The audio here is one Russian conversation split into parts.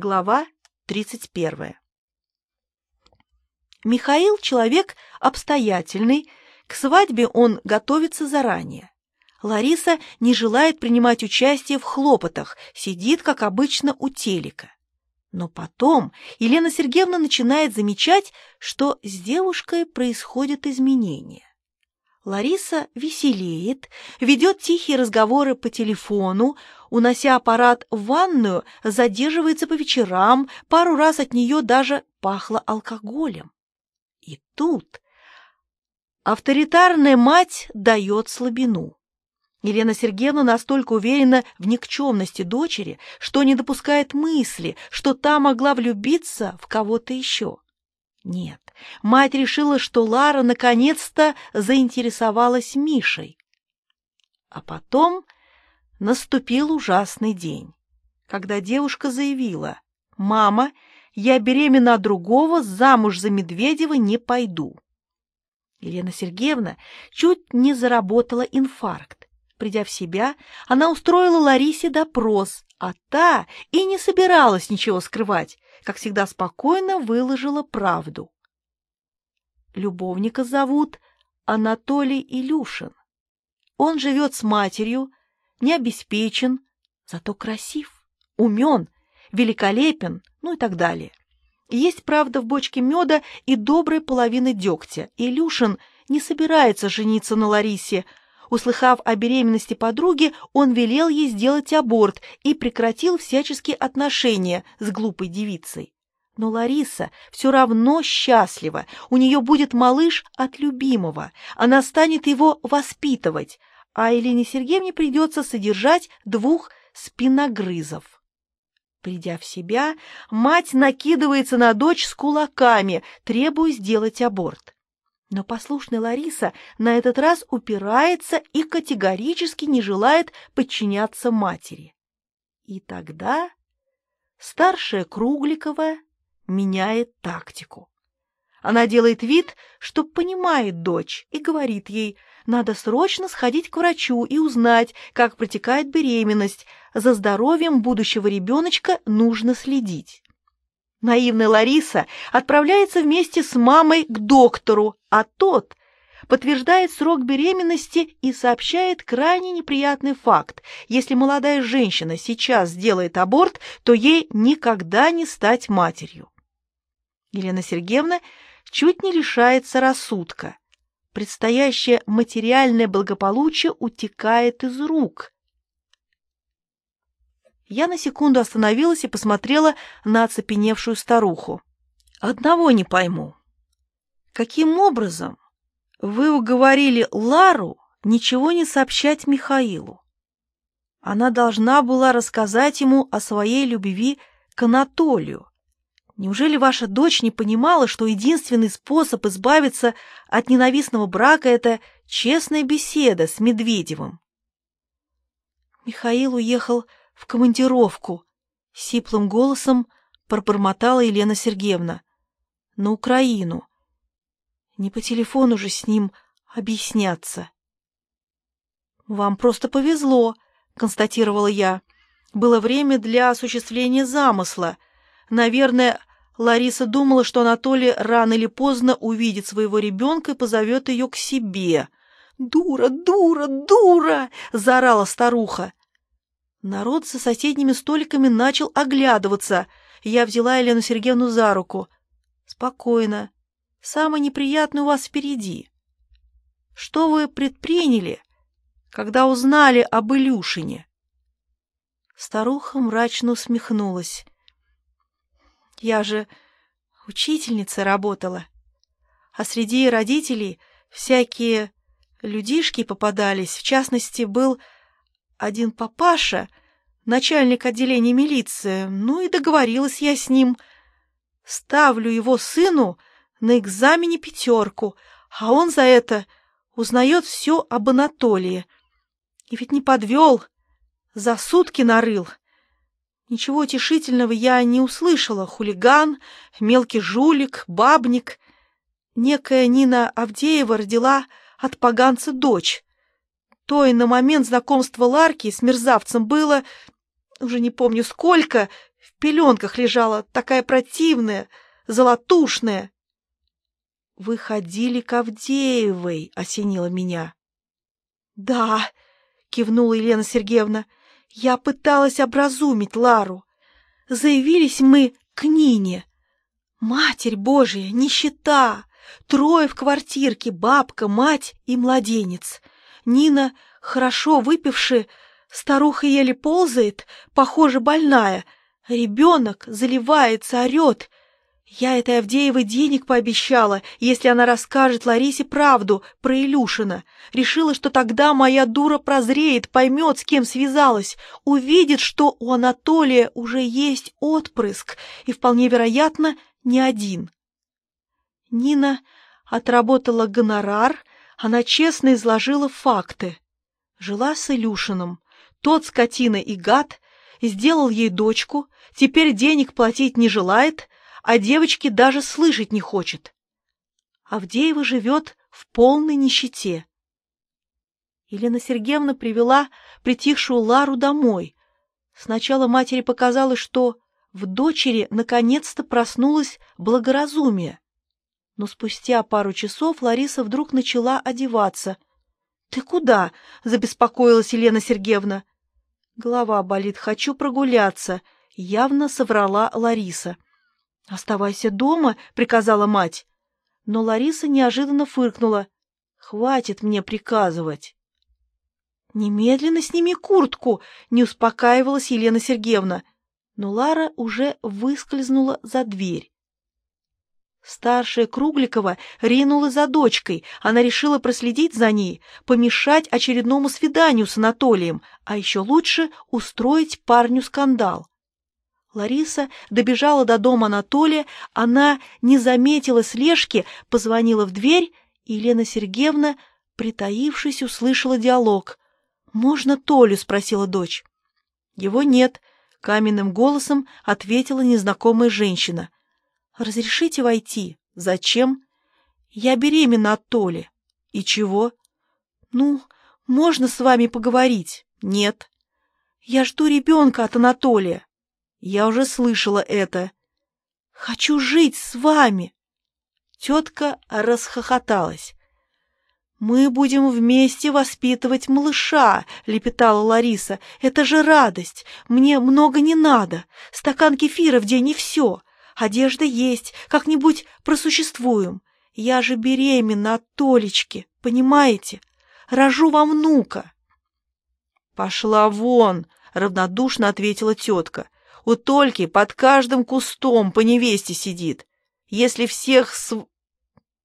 Глава 31. Михаил человек обстоятельный, к свадьбе он готовится заранее. Лариса не желает принимать участие в хлопотах, сидит, как обычно, у телека. Но потом Елена Сергеевна начинает замечать, что с девушкой происходят изменения. Лариса веселеет, ведет тихие разговоры по телефону, унося аппарат в ванную, задерживается по вечерам, пару раз от нее даже пахло алкоголем. И тут авторитарная мать дает слабину. Елена Сергеевна настолько уверена в никчемности дочери, что не допускает мысли, что та могла влюбиться в кого-то еще. Нет, мать решила, что Лара наконец-то заинтересовалась Мишей. А потом наступил ужасный день, когда девушка заявила, «Мама, я беременна другого, замуж за Медведева не пойду». Елена Сергеевна чуть не заработала инфаркт. Придя в себя, она устроила Ларисе допрос, а та и не собиралась ничего скрывать, как всегда спокойно выложила правду. Любовника зовут Анатолий Илюшин. Он живет с матерью, не обеспечен, зато красив, умен, великолепен, ну и так далее. Есть, правда, в бочке меда и добрая половина дегтя. Илюшин не собирается жениться на Ларисе, Услыхав о беременности подруги, он велел ей сделать аборт и прекратил всяческие отношения с глупой девицей. Но Лариса все равно счастлива, у нее будет малыш от любимого, она станет его воспитывать, а Елене Сергеевне придется содержать двух спиногрызов. Придя в себя, мать накидывается на дочь с кулаками, требуя сделать аборт. Но послушная Лариса на этот раз упирается и категорически не желает подчиняться матери. И тогда старшая Кругликова меняет тактику. Она делает вид, что понимает дочь, и говорит ей, надо срочно сходить к врачу и узнать, как протекает беременность. За здоровьем будущего ребеночка нужно следить. Наивная Лариса отправляется вместе с мамой к доктору, а тот подтверждает срок беременности и сообщает крайне неприятный факт. Если молодая женщина сейчас сделает аборт, то ей никогда не стать матерью. Елена Сергеевна чуть не лишается рассудка. Предстоящее материальное благополучие утекает из рук. Я на секунду остановилась и посмотрела на оцепеневшую старуху. Одного не пойму. Каким образом вы уговорили Лару ничего не сообщать Михаилу? Она должна была рассказать ему о своей любви к Анатолию. Неужели ваша дочь не понимала, что единственный способ избавиться от ненавистного брака — это честная беседа с Медведевым? Михаил уехал в командировку, — сиплым голосом пробормотала Елена Сергеевна. На Украину. Не по телефону же с ним объясняться. Вам просто повезло, — констатировала я. Было время для осуществления замысла. Наверное, Лариса думала, что Анатолий рано или поздно увидит своего ребенка и позовет ее к себе. «Дура, дура, дура!» — заорала старуха. Народ за соседними столиками начал оглядываться. Я взяла Елену Сергеевну за руку. «Спокойно. Самое неприятное у вас впереди. Что вы предприняли, когда узнали об Илюшине?» Старуха мрачно усмехнулась. «Я же учительница работала, а среди родителей всякие людишки попадались, в частности, был один папаша, начальник отделения милиции, ну и договорилась я с ним. Ставлю его сыну на экзамене пятерку, а он за это узнает все об Анатолии. И ведь не подвел, за сутки нарыл. Ничего утешительного я не услышала. Хулиган, мелкий жулик, бабник. Некая Нина Авдеева родила от поганца дочь. То и на момент знакомства Ларки с мерзавцем было уже не помню сколько, в пеленках лежала, такая противная, золотушная. «Вы ходили к Авдеевой», — осенила меня. «Да», — кивнула Елена Сергеевна, — «я пыталась образумить Лару. Заявились мы к Нине. Матерь Божия, нищета, трое в квартирке, бабка, мать и младенец. Нина, хорошо выпившая, старуха еле ползает, похоже, больная. Ребенок заливается, орет. Я этой Авдеевой денег пообещала, если она расскажет Ларисе правду про Илюшина. Решила, что тогда моя дура прозреет, поймет, с кем связалась, увидит, что у Анатолия уже есть отпрыск, и, вполне вероятно, не один. Нина отработала гонорар, она честно изложила факты. Жила с Илюшиным. Тот, скотина и гад, сделал ей дочку, теперь денег платить не желает, а девочки даже слышать не хочет. Авдеева живет в полной нищете. Елена Сергеевна привела притихшую Лару домой. Сначала матери показалось, что в дочери наконец-то проснулось благоразумие. Но спустя пару часов Лариса вдруг начала одеваться. — Ты куда? — забеспокоилась Елена Сергеевна. — Голова болит, хочу прогуляться, — явно соврала Лариса. — Оставайся дома, — приказала мать. Но Лариса неожиданно фыркнула. — Хватит мне приказывать. — Немедленно сними куртку, — не успокаивалась Елена Сергеевна. Но Лара уже выскользнула за дверь. Старшая Кругликова ринула за дочкой. Она решила проследить за ней, помешать очередному свиданию с Анатолием, а еще лучше устроить парню скандал. Лариса добежала до дома Анатолия, она не заметила слежки, позвонила в дверь, и Елена Сергеевна, притаившись, услышала диалог. «Можно Толю?» — спросила дочь. «Его нет», — каменным голосом ответила незнакомая женщина. «Разрешите войти?» «Зачем?» «Я беременна от Толи». «И чего?» «Ну, можно с вами поговорить?» «Нет». «Я жду ребенка от Анатолия». «Я уже слышала это». «Хочу жить с вами». Тетка расхохоталась. «Мы будем вместе воспитывать малыша», — лепетала Лариса. «Это же радость! Мне много не надо. Стакан кефира в день и все. Одежда есть, как-нибудь просуществуем. Я же беременна от Толечки, понимаете? Рожу вам внука. Пошла вон, равнодушно ответила тетка. У Тольки под каждым кустом по невесте сидит. Если всех св...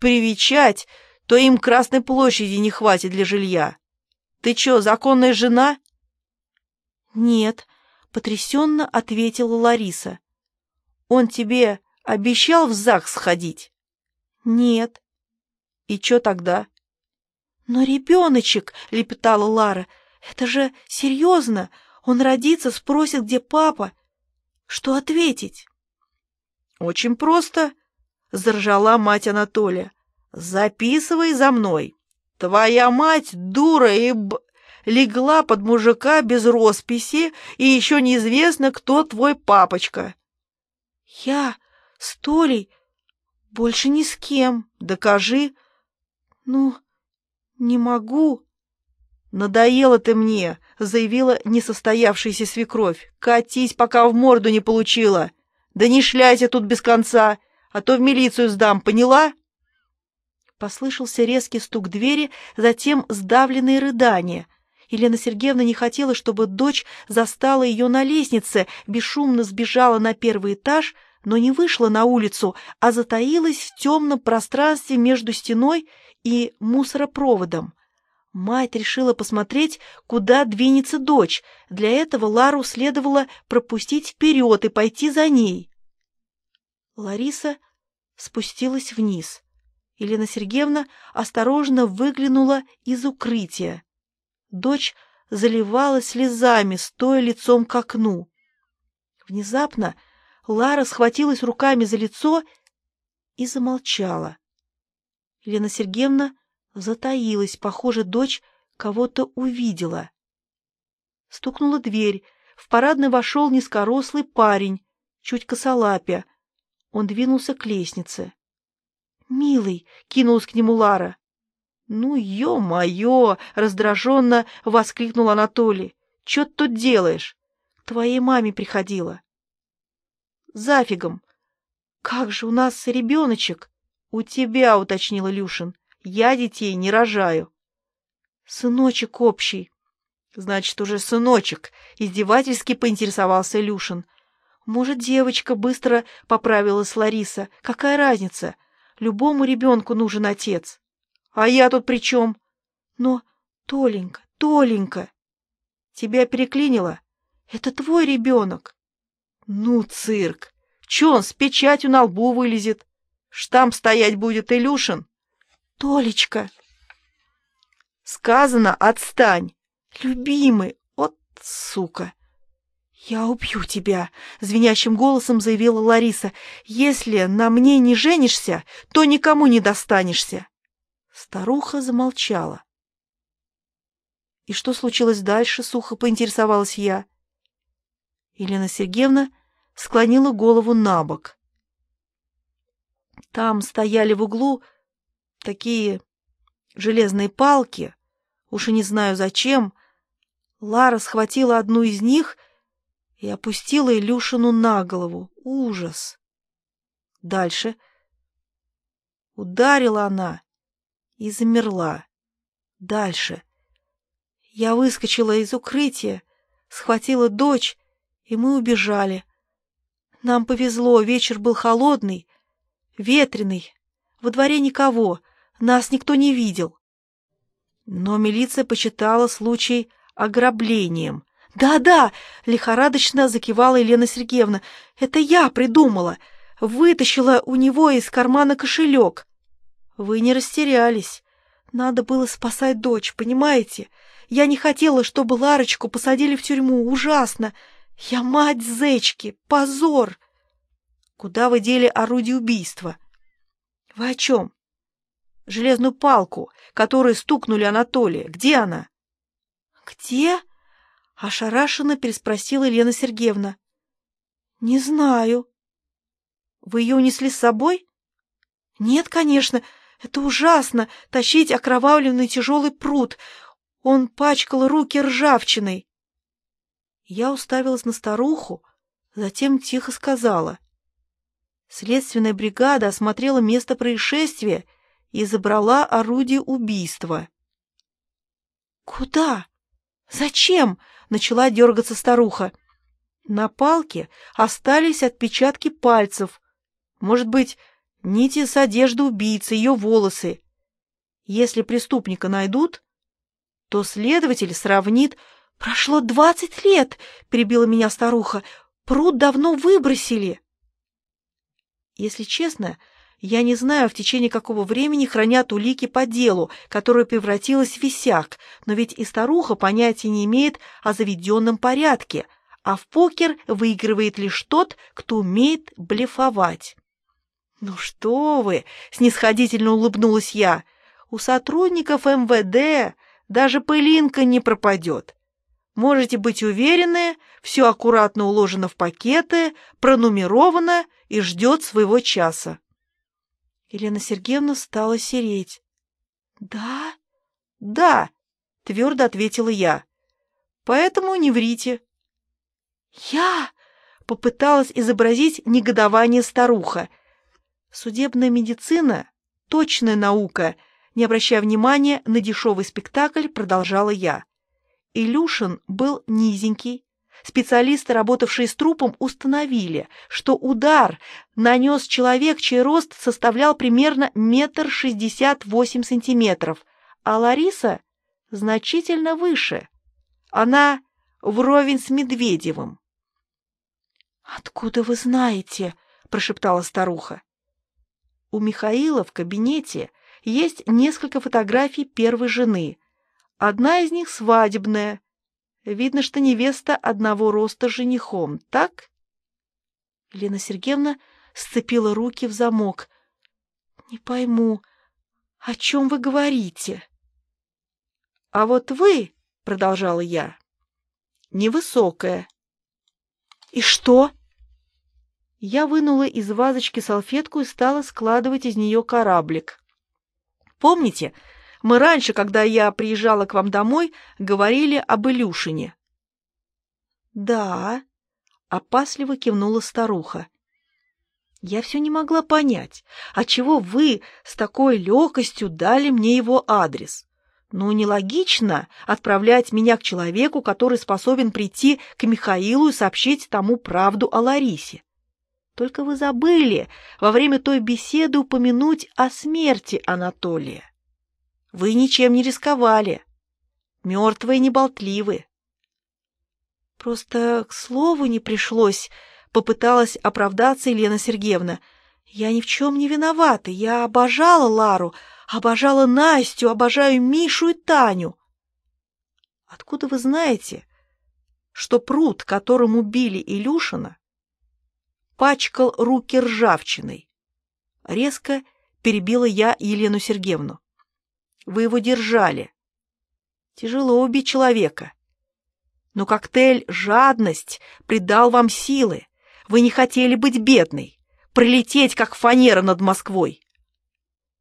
привечать, то им Красной площади не хватит для жилья. Ты чё, законная жена? Нет, потрясенно ответила Лариса. Он тебе обещал в ЗАГС сходить? Нет. И что тогда? Но ребеночек, лепетала Лара, это же серьезно. Он родится, спросит, где папа. Что ответить? Очень просто, заржала мать Анатолия. Записывай за мной. Твоя мать дура и б... легла под мужика без росписи, и еще неизвестно, кто твой папочка. Я с Толей больше ни с кем. Докажи. Ну, не могу. Надоело ты мне, заявила несостоявшаяся свекровь. Катись, пока в морду не получила. Да не шляйся тут без конца, а то в милицию сдам, поняла? Послышался резкий стук двери, затем сдавленные рыдания. Елена Сергеевна не хотела, чтобы дочь застала ее на лестнице, бесшумно сбежала на первый этаж, но не вышла на улицу, а затаилась в темном пространстве между стеной и мусоропроводом. Мать решила посмотреть, куда двинется дочь. Для этого Лару следовало пропустить вперед и пойти за ней. Лариса спустилась вниз. Елена Сергеевна осторожно выглянула из укрытия. Дочь заливалась слезами, стоя лицом к окну. Внезапно Лара схватилась руками за лицо и замолчала. Елена Сергеевна затаилась, похоже, дочь кого-то увидела. Стукнула дверь, в парадный вошел низкорослый парень, чуть косолапя. Он двинулся к лестнице. «Милый!» — кинулась к нему Лара. «Ну, ё-моё!» — раздраженно воскликнул Анатолий. «Чё ты тут делаешь? К твоей маме приходила». «Зафигом! Как же у нас ребеночек?» «У тебя», — уточнил Илюшин. «Я детей не рожаю». «Сыночек общий». «Значит, уже сыночек», — издевательски поинтересовался Илюшин. «Может, девочка быстро поправилась Лариса. Какая разница? Любому ребенку нужен отец». «А я тут при чем?» «Но, Толенька, Толенька...» «Тебя переклинило? Это твой ребенок». «Ну, цирк! Че он с печатью на лбу вылезет? Штамп стоять будет Илюшин?» «Толечка!» «Сказано, отстань!» «Любимый! Вот сука!» «Я убью тебя!» — звенящим голосом заявила Лариса. «Если на мне не женишься, то никому не достанешься!» Старуха замолчала. «И что случилось дальше?» — сухо поинтересовалась я. Елена Сергеевна склонила голову на бок. Там стояли в углу такие железные палки, уж и не знаю зачем. Лара схватила одну из них и опустила Илюшину на голову. Ужас! Дальше ударила она и замерла. Дальше. Я выскочила из укрытия, схватила дочь, и мы убежали. Нам повезло, вечер был холодный, ветреный, во дворе никого, нас никто не видел. Но милиция почитала случай ограблением. «Да-да!» — лихорадочно закивала Елена Сергеевна. «Это я придумала! Вытащила у него из кармана кошелек!» Вы не растерялись. Надо было спасать дочь, понимаете? Я не хотела, чтобы Ларочку посадили в тюрьму. Ужасно! Я мать зечки! Позор! Куда вы дели орудие убийства? Вы о чем? Железную палку, которой стукнули Анатолия. Где она? Где? Ошарашенно переспросила Елена Сергеевна. Не знаю. Вы ее унесли с собой? Нет, конечно. Это ужасно — тащить окровавленный тяжелый пруд. Он пачкал руки ржавчиной. Я уставилась на старуху, затем тихо сказала. Следственная бригада осмотрела место происшествия и забрала орудие убийства. «Куда? Зачем?» — начала дергаться старуха. На палке остались отпечатки пальцев. Может быть, нити с одежды убийцы, ее волосы. Если преступника найдут, то следователь сравнит... «Прошло двадцать лет!» — перебила меня старуха. «Пруд давно выбросили!» Если честно, я не знаю, в течение какого времени хранят улики по делу, которое превратилось в висяк, но ведь и старуха понятия не имеет о заведенном порядке, а в покер выигрывает лишь тот, кто умеет блефовать. «Ну что вы!» — снисходительно улыбнулась я. «У сотрудников МВД даже пылинка не пропадет. Можете быть уверены, все аккуратно уложено в пакеты, пронумеровано и ждет своего часа». Елена Сергеевна стала сереть. «Да? Да!» — твердо ответила я. «Поэтому не врите». «Я?» — попыталась изобразить негодование старуха — Судебная медицина — точная наука, не обращая внимания на дешевый спектакль, продолжала я. Илюшин был низенький. Специалисты, работавшие с трупом, установили, что удар нанес человек, чей рост составлял примерно метр шестьдесят восемь сантиметров, а Лариса значительно выше. Она вровень с Медведевым. «Откуда вы знаете?» — прошептала старуха. У Михаила в кабинете есть несколько фотографий первой жены. Одна из них свадебная. Видно, что невеста одного роста женихом, так? Елена Сергеевна сцепила руки в замок. «Не пойму, о чем вы говорите?» «А вот вы, — продолжала я, — невысокая, И что? Я вынула из вазочки салфетку и стала складывать из нее кораблик. Помните, мы раньше, когда я приезжала к вам домой, говорили об Илюшине? Да, опасливо кивнула старуха. Я все не могла понять, отчего вы с такой легкостью дали мне его адрес. Ну, нелогично отправлять меня к человеку, который способен прийти к Михаилу и сообщить тому правду о Ларисе. Только вы забыли во время той беседы упомянуть о смерти Анатолия. Вы ничем не рисковали. Мертвые не болтливы. Просто к слову не пришлось, попыталась оправдаться Елена Сергеевна. Я ни в чем не виновата. Я обожала Лару, обожала Настю, обожаю Мишу и Таню. Откуда вы знаете, что пруд, которым убили Илюшина, пачкал руки ржавчиной? Резко перебила я Елену Сергеевну. Вы его держали. Тяжело убить человека. Но коктейль «Жадность» придал вам силы. Вы не хотели быть бедной, пролететь, как фанера над Москвой.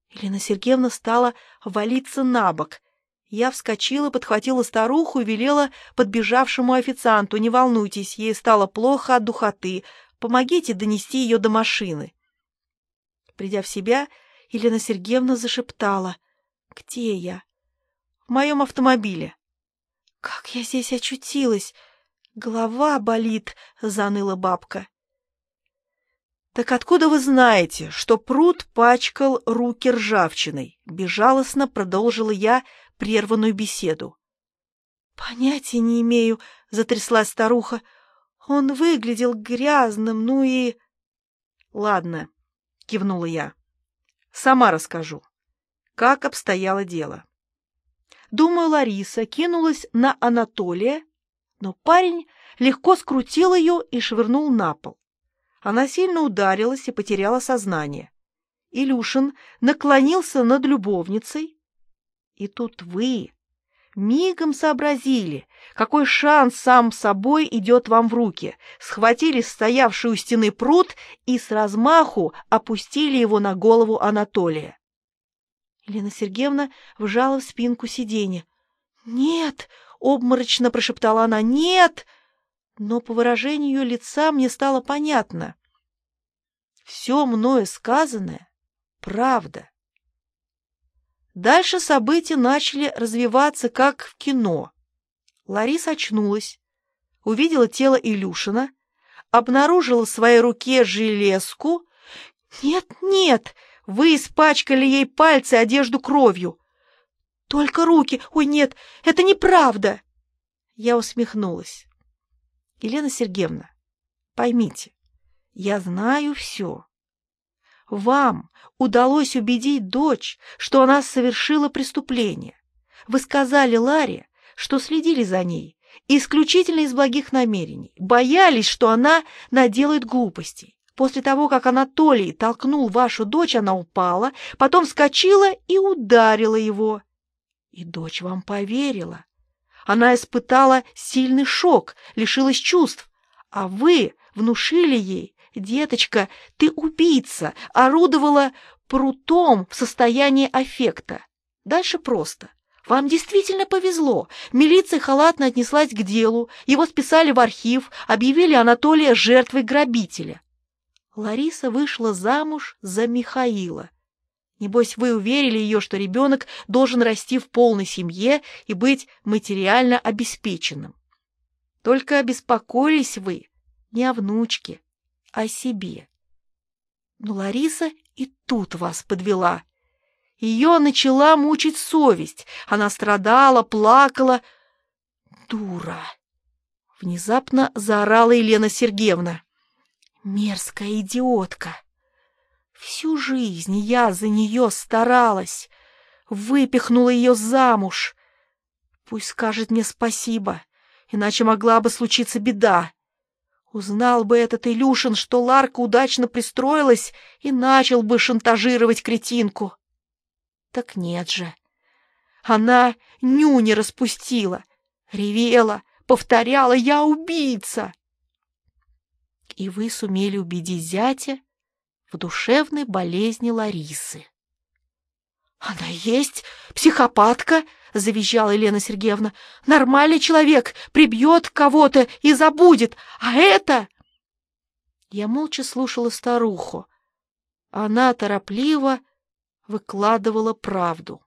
Елена Сергеевна стала валиться на бок. Я вскочила, подхватила старуху и велела подбежавшему официанту. «Не волнуйтесь, ей стало плохо от духоты. Помогите донести ее до машины». Придя в себя, Елена Сергеевна зашептала. «Где я?» «В моем автомобиле». «Как я здесь очутилась? Голова болит», — заныла бабка. «Так откуда вы знаете, что пруд пачкал руки ржавчиной?» — безжалостно продолжила я прерванную беседу. «Понятия не имею», — затряслась старуха. «Он выглядел грязным, ну и...» «Ладно», — кивнула я. «Сама расскажу, как обстояло дело». Думаю, Лариса кинулась на Анатолия, но парень легко скрутил ее и швырнул на пол. Она сильно ударилась и потеряла сознание. Илюшин наклонился над любовницей. И тут вы мигом сообразили, какой шанс сам собой идет вам в руки, схватили стоявший у стены пруд и с размаху опустили его на голову Анатолия. Елена Сергеевна вжала в спинку сиденья. «Нет!» — обморочно прошептала она. «Нет!» но по выражению ее лица мне стало понятно. Все мною сказанное — правда. Дальше события начали развиваться, как в кино. Лариса очнулась, увидела тело Илюшина, обнаружила в своей руке железку. «Нет, нет, вы испачкали ей пальцы одежду кровью!» «Только руки! Ой, нет, это неправда!» Я усмехнулась. Елена Сергеевна, поймите, я знаю все. Вам удалось убедить дочь, что она совершила преступление. Вы сказали Ларе, что следили за ней, исключительно из благих намерений, боялись, что она наделает глупостей. После того, как Анатолий толкнул вашу дочь, она упала, потом вскочила и ударила его. И дочь вам поверила. Она испытала сильный шок, лишилась чувств, а вы внушили ей, деточка, ты убийца, орудовала прутом в состоянии аффекта. Дальше просто. Вам действительно повезло. Милиция халатно отнеслась к делу, его списали в архив, объявили Анатолия жертвой грабителя. Лариса вышла замуж за Михаила. Небось, вы уверили ее, что ребенок должен расти в полной семье и быть материально обеспеченным. Только обеспокоились вы не о внучке, а о себе. Но Лариса и тут вас подвела. Ее начала мучить совесть. Она страдала, плакала. Дура! Внезапно заорала Елена Сергеевна. Мерзкая идиотка! Всю жизнь я за нее старалась, выпихнула ее замуж. Пусть скажет мне спасибо, иначе могла бы случиться беда. Узнал бы этот Илюшин, что Ларка удачно пристроилась, и начал бы шантажировать кретинку. Так нет же. Она нюни распустила, ревела, повторяла «Я убийца!» И вы сумели убедить зятя в душевной болезни Ларисы. «Она есть психопатка!» — завизжала Елена Сергеевна. «Нормальный человек прибьет кого-то и забудет, а это...» Я молча слушала старуху. Она торопливо выкладывала правду.